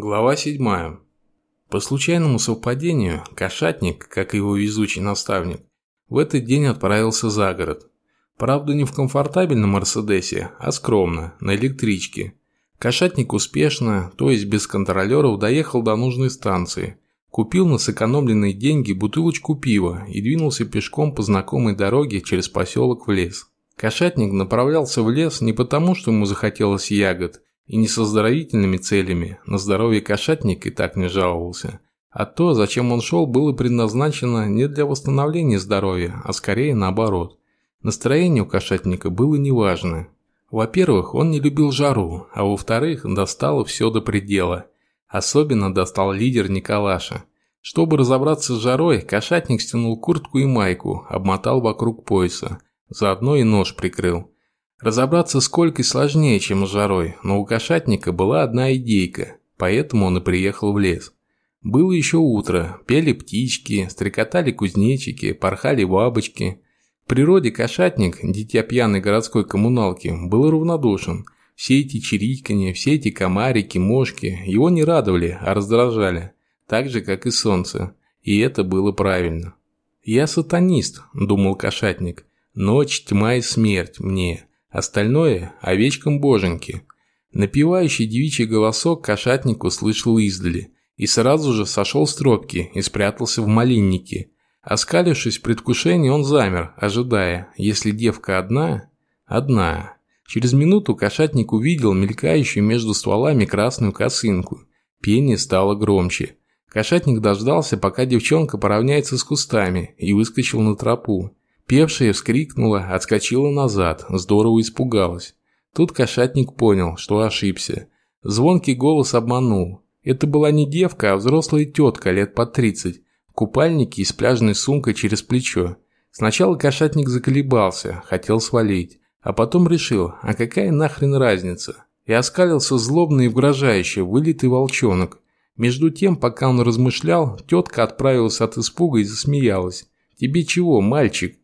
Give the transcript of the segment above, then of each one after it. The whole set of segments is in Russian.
Глава 7. По случайному совпадению, кошатник, как его везучий наставник, в этот день отправился за город. Правда, не в комфортабельном Мерседесе, а скромно, на электричке. Кошатник успешно, то есть без контролеров, доехал до нужной станции, купил на сэкономленные деньги бутылочку пива и двинулся пешком по знакомой дороге через поселок в лес. Кошатник направлялся в лес не потому, что ему захотелось ягод – и не со здоровительными целями, на здоровье кошатник и так не жаловался. А то, зачем он шел, было предназначено не для восстановления здоровья, а скорее наоборот. Настроение у кошатника было неважное. Во-первых, он не любил жару, а во-вторых, достало все до предела. Особенно достал лидер Николаша. Чтобы разобраться с жарой, кошатник стянул куртку и майку, обмотал вокруг пояса. Заодно и нож прикрыл. Разобраться с Колькой сложнее, чем с жарой, но у кошатника была одна идейка, поэтому он и приехал в лес. Было еще утро, пели птички, стрекотали кузнечики, порхали бабочки. В природе кошатник, дитя пьяной городской коммуналки, был равнодушен. Все эти чириканье, все эти комарики, мошки его не радовали, а раздражали. Так же, как и солнце. И это было правильно. «Я сатанист», – думал кошатник. «Ночь, тьма и смерть мне». Остальное – овечкам боженьки. Напевающий девичий голосок кошатник услышал издали и сразу же сошел с тропки и спрятался в малиннике. Оскалившись в предвкушении, он замер, ожидая, если девка одна – одна. Через минуту кошатник увидел мелькающую между стволами красную косынку. Пение стало громче. Кошатник дождался, пока девчонка поравняется с кустами, и выскочил на тропу. Певшая вскрикнула, отскочила назад, здорово испугалась. Тут кошатник понял, что ошибся. Звонкий голос обманул. Это была не девка, а взрослая тетка лет по 30, в купальнике и с пляжной сумкой через плечо. Сначала кошатник заколебался, хотел свалить, а потом решил, а какая нахрен разница? И оскалился злобно и угрожающе, вылитый волчонок. Между тем, пока он размышлял, тетка отправилась от испуга и засмеялась. «Тебе чего, мальчик?»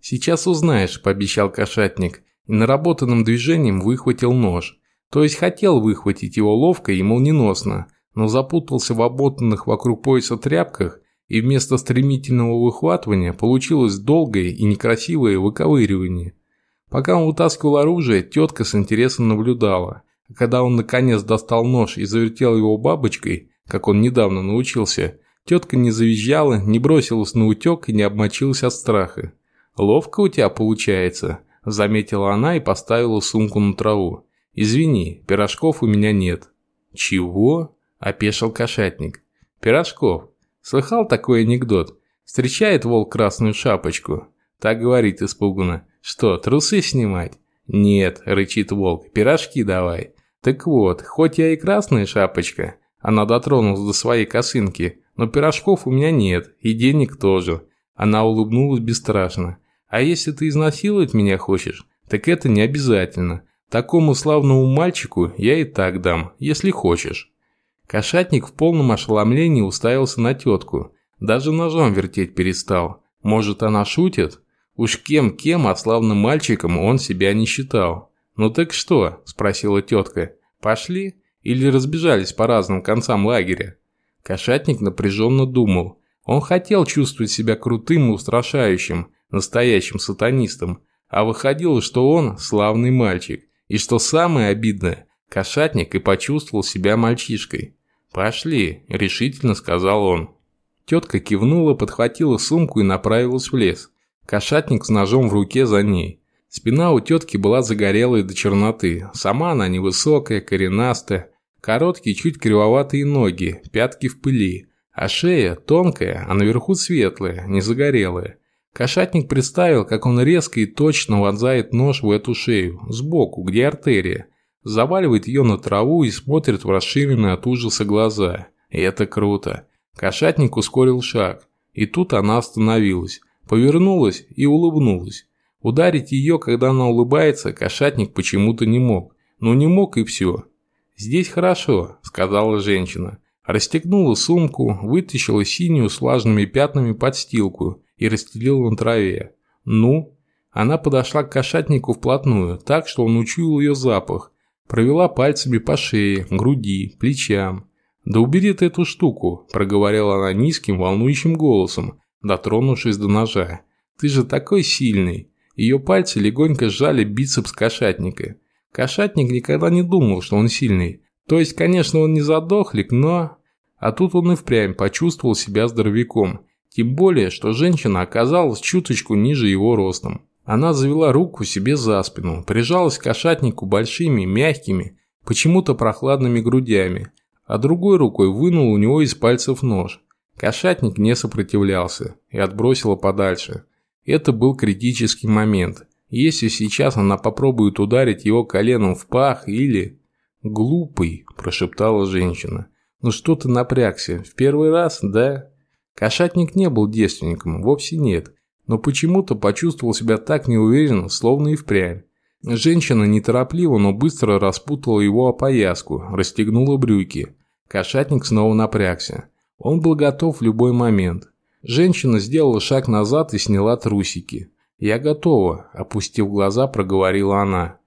«Сейчас узнаешь», – пообещал кошатник, и наработанным движением выхватил нож. То есть хотел выхватить его ловко и молниеносно, но запутался в обмотанных вокруг пояса тряпках, и вместо стремительного выхватывания получилось долгое и некрасивое выковыривание. Пока он вытаскивал оружие, тетка с интересом наблюдала. А когда он наконец достал нож и завертел его бабочкой, как он недавно научился, тетка не завизжала, не бросилась на утек и не обмочилась от страха. «Ловко у тебя получается», – заметила она и поставила сумку на траву. «Извини, пирожков у меня нет». «Чего?» – опешил кошатник. «Пирожков. Слыхал такой анекдот? Встречает волк красную шапочку. Так говорит испуганно. Что, трусы снимать?» «Нет», – рычит волк, – «пирожки давай». «Так вот, хоть я и красная шапочка», – она дотронулась до своей косынки, «но пирожков у меня нет, и денег тоже». Она улыбнулась бесстрашно. А если ты изнасиловать меня хочешь, так это не обязательно. Такому славному мальчику я и так дам, если хочешь». Кошатник в полном ошеломлении уставился на тетку. Даже ножом вертеть перестал. Может, она шутит? Уж кем-кем, а славным мальчиком он себя не считал. «Ну так что?» – спросила тетка. «Пошли? Или разбежались по разным концам лагеря?» Кошатник напряженно думал. Он хотел чувствовать себя крутым и устрашающим, настоящим сатанистом, а выходило, что он славный мальчик, и что самое обидное, кошатник и почувствовал себя мальчишкой. «Пошли», – решительно сказал он. Тетка кивнула, подхватила сумку и направилась в лес. Кошатник с ножом в руке за ней. Спина у тетки была загорелая до черноты. Сама она невысокая, коренастая. Короткие, чуть кривоватые ноги, пятки в пыли. А шея тонкая, а наверху светлая, не загорелая. Кошатник представил, как он резко и точно вонзает нож в эту шею, сбоку, где артерия, заваливает ее на траву и смотрит в расширенные от ужаса глаза. И это круто. Кошатник ускорил шаг. И тут она остановилась, повернулась и улыбнулась. Ударить ее, когда она улыбается, кошатник почему-то не мог. Но не мог и все. «Здесь хорошо», – сказала женщина. Расстегнула сумку, вытащила синюю с влажными пятнами подстилку и расстелила на траве. «Ну?» Она подошла к кошатнику вплотную, так, что он учуял ее запах. Провела пальцами по шее, груди, плечам. «Да убери ты эту штуку», – проговорила она низким, волнующим голосом, дотронувшись до ножа. «Ты же такой сильный!» Ее пальцы легонько сжали бицепс кошатника. Кошатник никогда не думал, что он сильный. То есть, конечно, он не задохлик, но... А тут он и впрямь почувствовал себя здоровяком. Тем более, что женщина оказалась чуточку ниже его ростом. Она завела руку себе за спину, прижалась к кошатнику большими, мягкими, почему-то прохладными грудями, а другой рукой вынула у него из пальцев нож. Кошатник не сопротивлялся и отбросила подальше. Это был критический момент. Если сейчас она попробует ударить его коленом в пах или... «Глупый», – прошептала женщина. «Ну что ты напрягся? В первый раз, да?» Кошатник не был девственником, вовсе нет, но почему-то почувствовал себя так неуверенно, словно и впрямь. Женщина неторопливо, но быстро распутала его опояску, расстегнула брюки. Кошатник снова напрягся. Он был готов в любой момент. Женщина сделала шаг назад и сняла трусики. «Я готова», – опустив глаза, проговорила она.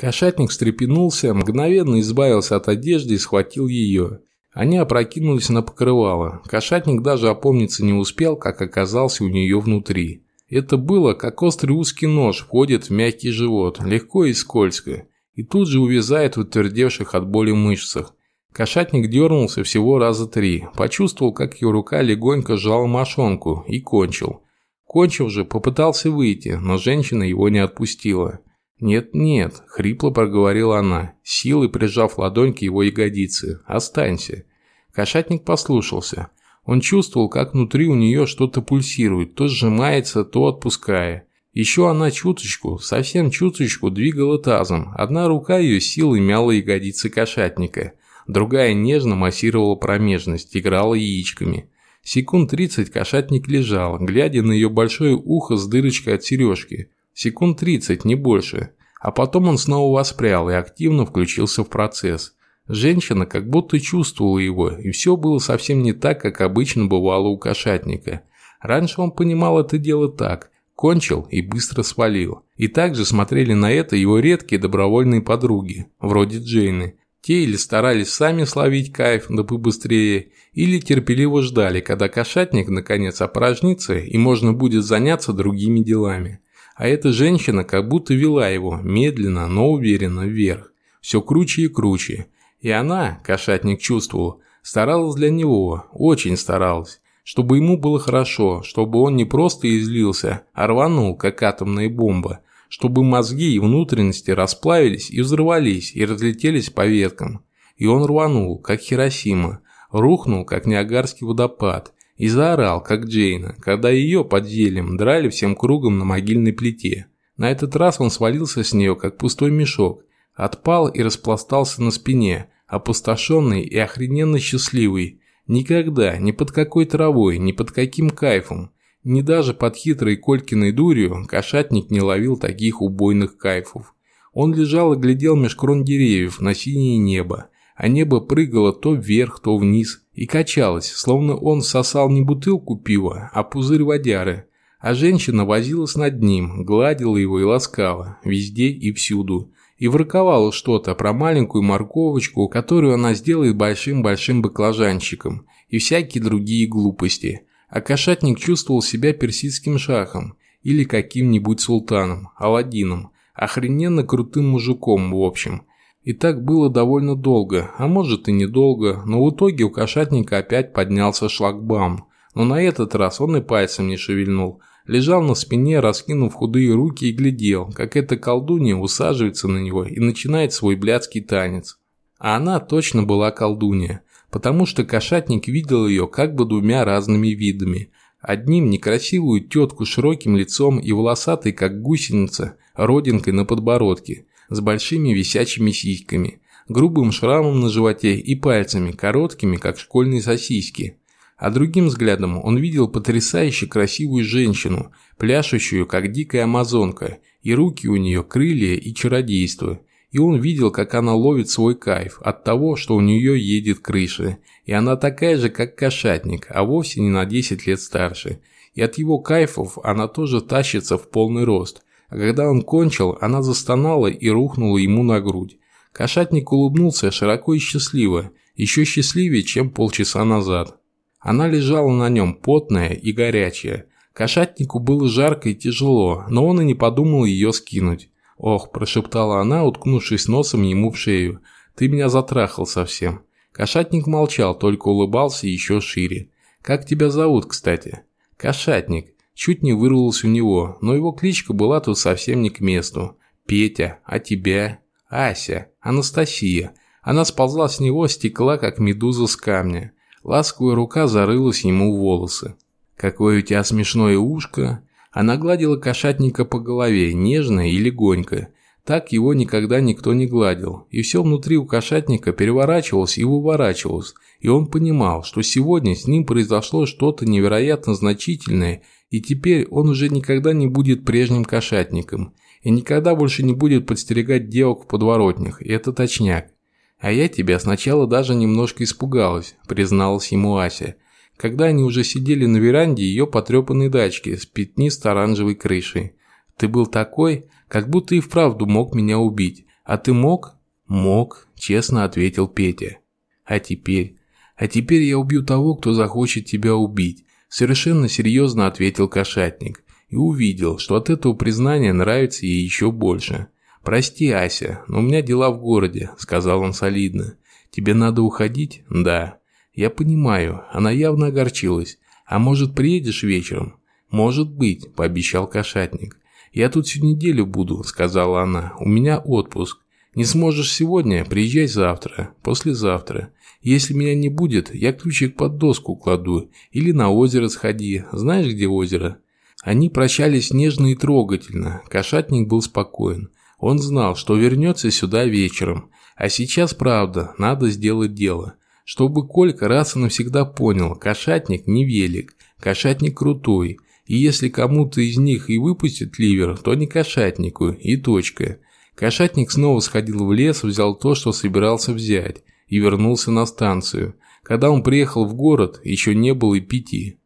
Кошатник встрепенулся, мгновенно избавился от одежды и схватил ее. Они опрокинулись на покрывало. Кошатник даже опомниться не успел, как оказался у нее внутри. Это было, как острый узкий нож входит в мягкий живот, легко и скользко, и тут же увязает в утвердевших от боли мышцах. Кошатник дернулся всего раза три, почувствовал, как ее рука легонько сжала мошонку и кончил. Кончив же, попытался выйти, но женщина его не отпустила. «Нет-нет», – хрипло проговорила она, силой прижав ладонь к его ягодице. «Останься». Кошатник послушался. Он чувствовал, как внутри у нее что-то пульсирует, то сжимается, то отпуская. Еще она чуточку, совсем чуточку двигала тазом. Одна рука ее силой мяла ягодицы кошатника. Другая нежно массировала промежность, играла яичками. Секунд тридцать кошатник лежал, глядя на ее большое ухо с дырочкой от сережки. Секунд 30, не больше. А потом он снова воспрял и активно включился в процесс. Женщина как будто чувствовала его, и все было совсем не так, как обычно бывало у кошатника. Раньше он понимал это дело так – кончил и быстро свалил. И также смотрели на это его редкие добровольные подруги, вроде Джейны. Те или старались сами словить кайф, да побыстрее, или терпеливо ждали, когда кошатник наконец опорожнится и можно будет заняться другими делами. А эта женщина как будто вела его, медленно, но уверенно, вверх. Все круче и круче. И она, кошатник чувствовал, старалась для него, очень старалась. Чтобы ему было хорошо, чтобы он не просто излился, а рванул, как атомная бомба. Чтобы мозги и внутренности расплавились и взорвались, и разлетелись по веткам. И он рванул, как Хиросима, рухнул, как Ниагарский водопад, и заорал, как Джейна, когда ее под зельем драли всем кругом на могильной плите. На этот раз он свалился с нее, как пустой мешок, отпал и распластался на спине, опустошенный и охрененно счастливый. Никогда, ни под какой травой, ни под каким кайфом, ни даже под хитрой Колькиной дурью кошатник не ловил таких убойных кайфов. Он лежал и глядел меж крон деревьев на синее небо, а небо прыгало то вверх, то вниз и качалось, словно он сосал не бутылку пива, а пузырь водяры. А женщина возилась над ним, гладила его и ласкала, везде и всюду, и ворковала что-то про маленькую морковочку, которую она сделает большим-большим баклажанчиком, и всякие другие глупости. А кошатник чувствовал себя персидским шахом или каким-нибудь султаном, Аладдином, охрененно крутым мужиком в общем – и так было довольно долго, а может и недолго, но в итоге у кошатника опять поднялся шлагбаум. Но на этот раз он и пальцем не шевельнул. Лежал на спине, раскинув худые руки и глядел, как эта колдунья усаживается на него и начинает свой блядский танец. А она точно была колдунья, потому что кошатник видел ее как бы двумя разными видами. Одним некрасивую тетку с широким лицом и волосатой, как гусеница, родинкой на подбородке – с большими висячими сиськами, грубым шрамом на животе и пальцами, короткими, как школьные сосиски. А другим взглядом он видел потрясающе красивую женщину, пляшущую, как дикая амазонка, и руки у нее крылья и чародейство. И он видел, как она ловит свой кайф от того, что у нее едет крыша, и она такая же, как кошатник, а вовсе не на 10 лет старше. И от его кайфов она тоже тащится в полный рост – а когда он кончил, она застонала и рухнула ему на грудь. Кошатник улыбнулся широко и счастливо, Еще счастливее, чем полчаса назад. Она лежала на нем, потная и горячая. Кошатнику было жарко и тяжело, но он и не подумал ее скинуть. «Ох», – прошептала она, уткнувшись носом ему в шею, – «ты меня затрахал совсем». Кошатник молчал, только улыбался еще шире. «Как тебя зовут, кстати?» «Кошатник». Чуть не вырвалось у него, но его кличка была тут совсем не к месту. «Петя, а тебя?» «Ася, Анастасия». Она сползла с него, стекла, как медуза с камня. Ласковая рука зарылась ему в волосы. «Какое у тебя смешное ушко!» Она гладила кошатника по голове, нежно и легонько. Так его никогда никто не гладил, и все внутри у кошатника переворачивалось и выворачивалось, и он понимал, что сегодня с ним произошло что-то невероятно значительное, и теперь он уже никогда не будет прежним кошатником, и никогда больше не будет подстерегать девок в подворотнях, это точняк. «А я тебя сначала даже немножко испугалась», – призналась ему Ася, когда они уже сидели на веранде ее потрепанной дачки с пятнисто-оранжевой крышей. «Ты был такой, как будто и вправду мог меня убить. А ты мог?» «Мог», – честно ответил Петя. «А теперь? А теперь я убью того, кто захочет тебя убить», – совершенно серьезно ответил кошатник. И увидел, что от этого признания нравится ей еще больше. «Прости, Ася, но у меня дела в городе», – сказал он солидно. «Тебе надо уходить?» «Да». «Я понимаю, она явно огорчилась. А может, приедешь вечером?» «Может быть», – пообещал кошатник. «Я тут всю неделю буду», – сказала она. «У меня отпуск. Не сможешь сегодня, приезжай завтра, послезавтра. Если меня не будет, я ключик под доску кладу. Или на озеро сходи. Знаешь, где озеро?» Они прощались нежно и трогательно. Кошатник был спокоен. Он знал, что вернется сюда вечером. А сейчас, правда, надо сделать дело. Чтобы Колька раз и навсегда понял, кошатник не велик, кошатник крутой. И если кому-то из них и выпустит ливер, то не кошатнику, и точка. Кошатник снова сходил в лес, взял то, что собирался взять, и вернулся на станцию. Когда он приехал в город, еще не было и пяти.